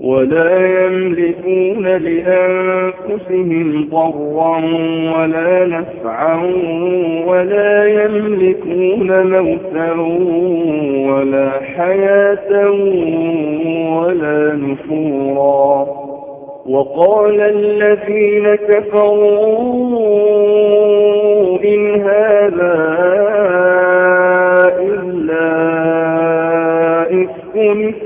ولا يملكون لأنفسهم ضرا ولا نفعا ولا يملكون موتا ولا حياة ولا نفورا. وقال الذين كفروا إن هذا إلا إفك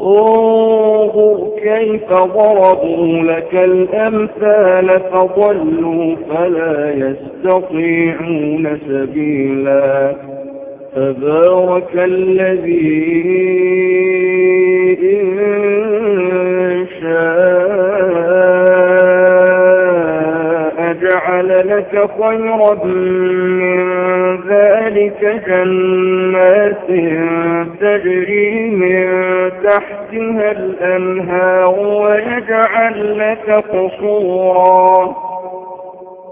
انظر كيف ضربوا لك الأمثال فضلوا فلا يستطيعون سبيلا. تبارك الذي إن شاء جعل لك خيرا من ذلك جنات تجري من تحتها الأنهار ويجعل لك قصورا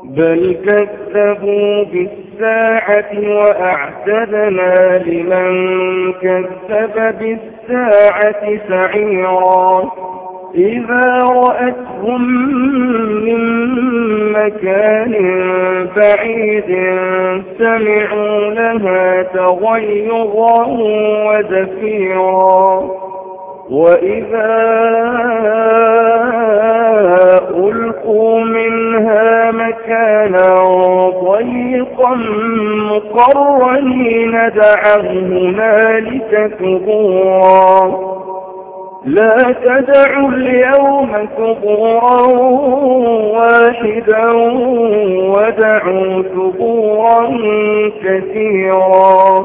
بل كذبوا بالساعة وأعتدنا لمن كذب بالساعة سعيرا إذا رأتهم من مكان بعيد سمعوا لها تغيظا وزفيرا وإذا ألقوا منها مكانا ضيقا مقرنين دعوا هنالك ثبورا لا تدعوا اليوم ثبورا واحدا ودعوا ثبورا كثيرا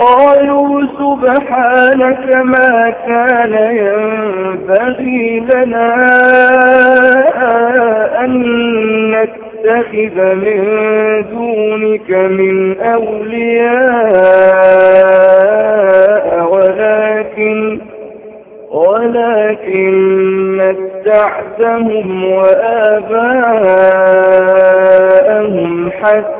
قالوا سبحانك ما كان ينبغي لنا أن نتخذ من دونك من أولياء ولكن ولكن متعتهم وآباءهم حتى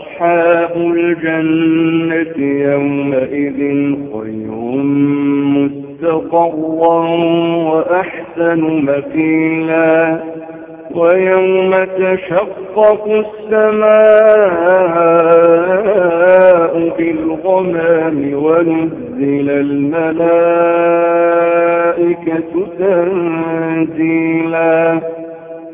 أصحاب الجنة يومئذ خير مستقرا وأحسن مكيلا ويوم تشقق السماء بالغمام ونزل الملائكة تنزيلا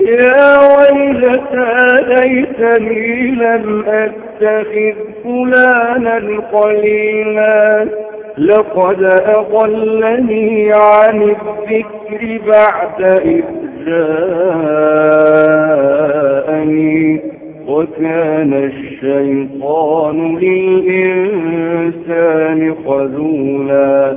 يا ويلتى ليتني لم أتخذ فلانا قليلا. لقد أضلني عن الذكر بعد إذ جاءني. وكان الشيطان للإنسان خذولا.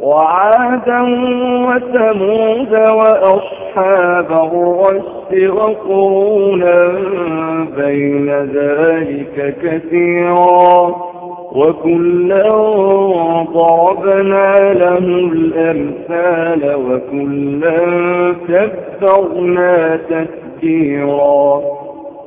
وعادا وثمود وأصحاب الرس وقرونا بين ذلك كثيرا وكلا ضربنا له الأمثال وكلا كبرنا تكبيرا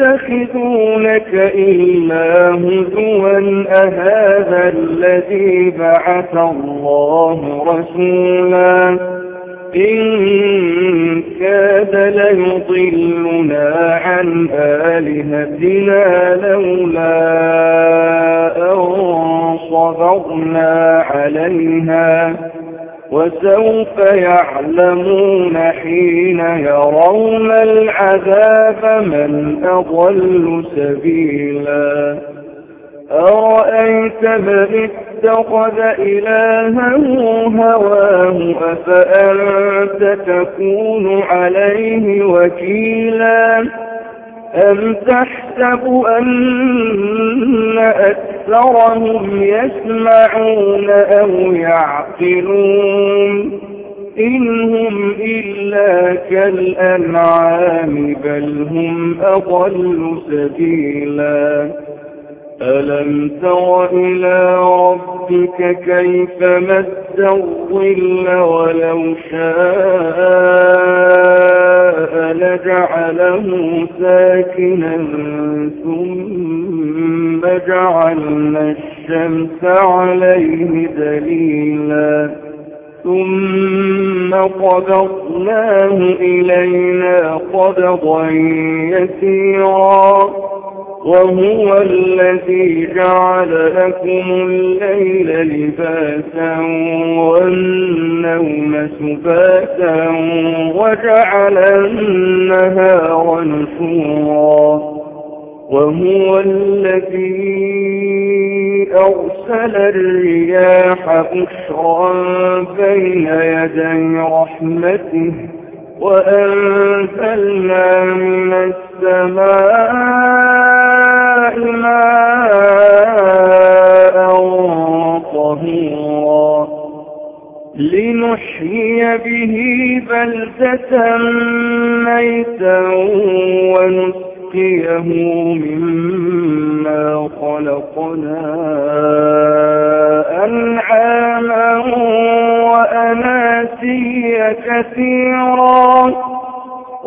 يتخذونك إلا هزوا أهذا الذي بعث الله رسولا؟ إن كاد ليضلنا عن آلهتنا لولا أن صبرنا عليها. وسوف يعلمون حين يرون العذاب من أضل سبيلا. أرأيت من اتخذ إلهه هواه أفأنت تكون عليه وكيلا؟ أم تحسب أن أكثرهم يسمعون أو يعقلون إن هم إلا كالأنعام بل هم أضل سبيلا ألم تر إلى ربك كيف مد الظل ولو شاء لجعله ساكنا ثم جعلنا الشمس عليه دليلا ثم قبضناه إلينا قبضا يسيرا. وهو الذي جعل لكم الليل لباسا والنوم سباتا وجعل النهار نشورا. وهو الذي أرسل الرياح بشرا بين يدي رحمته وأنزلنا من السماء ماء طهورا لنحيي به بلدة ميتا ونسقيه مما خلقنا أنعاما وأناسيا كثيرا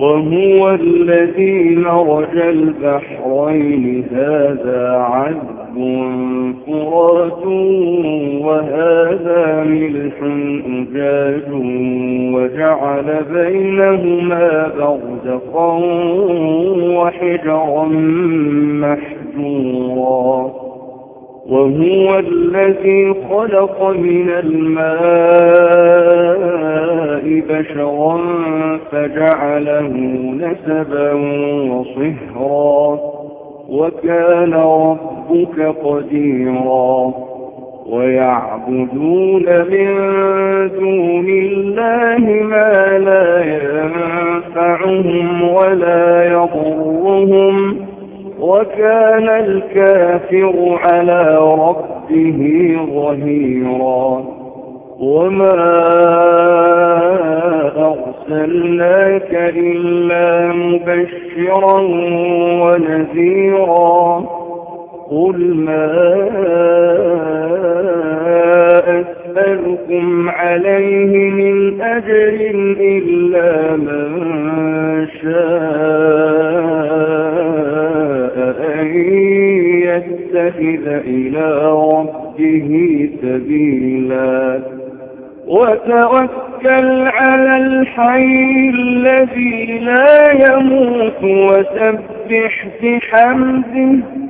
وهو الذي مرج البحرين. هذا عذب فرات وهذا ملح أجاج. وجعل بينهما برزقا وحجرا محجورا. وهو الذي خلق من الماء بشرا فجعله نسبا وصهرا وكان ربك قديرا ويعبدون من دون الله ما لا ينفعهم ولا يضرهم وكان الكافر على ربه ظهيرا وما أرسلناك إلا مبشرا ونذيرا قل ما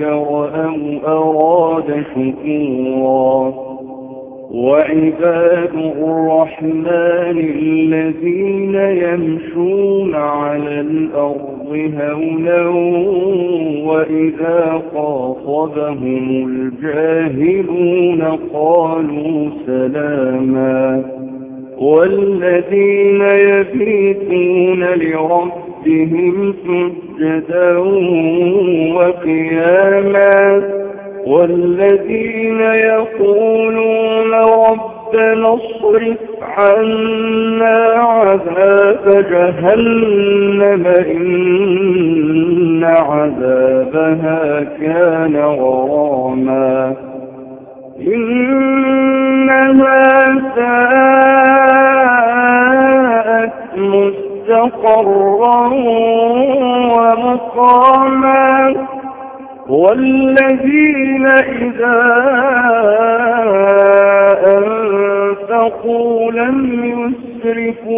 أو أراد شكورا. وعباد الرحمن الذين يمشون على الأرض هونا وإذا خاطبهم الجاهلون قالوا سلاما. والذين يبيتون لربهم سجدا وقياما والذين يقولون ربنا اصرف عنا عذاب جهنم إن عذابها كان غراما. إنها ساءت مستقرا ومقاما. والذين إذا أنفقوا لم يسرفوا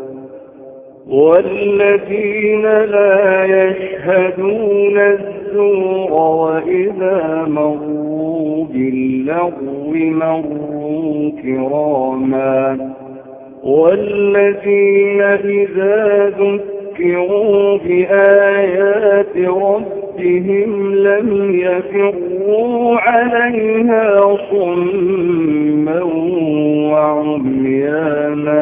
والذين لا يشهدون الزور وإذا مروا باللغو مروا كراما والذين إذا ذكروا بآيات ربهم لم يفروا عليها صما وعميانا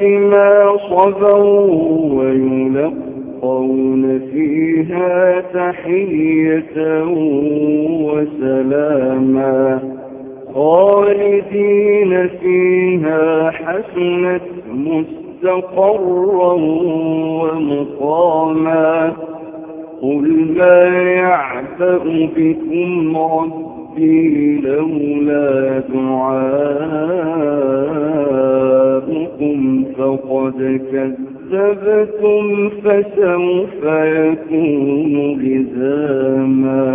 بما صبروا ويلقون فيها تحية وسلاما خالدين فيها حسنت مستقرا ومقاما قل ما يعبأ بكم ربي لولا دعاؤكم فقد كذبتم فسوف يكون لزاما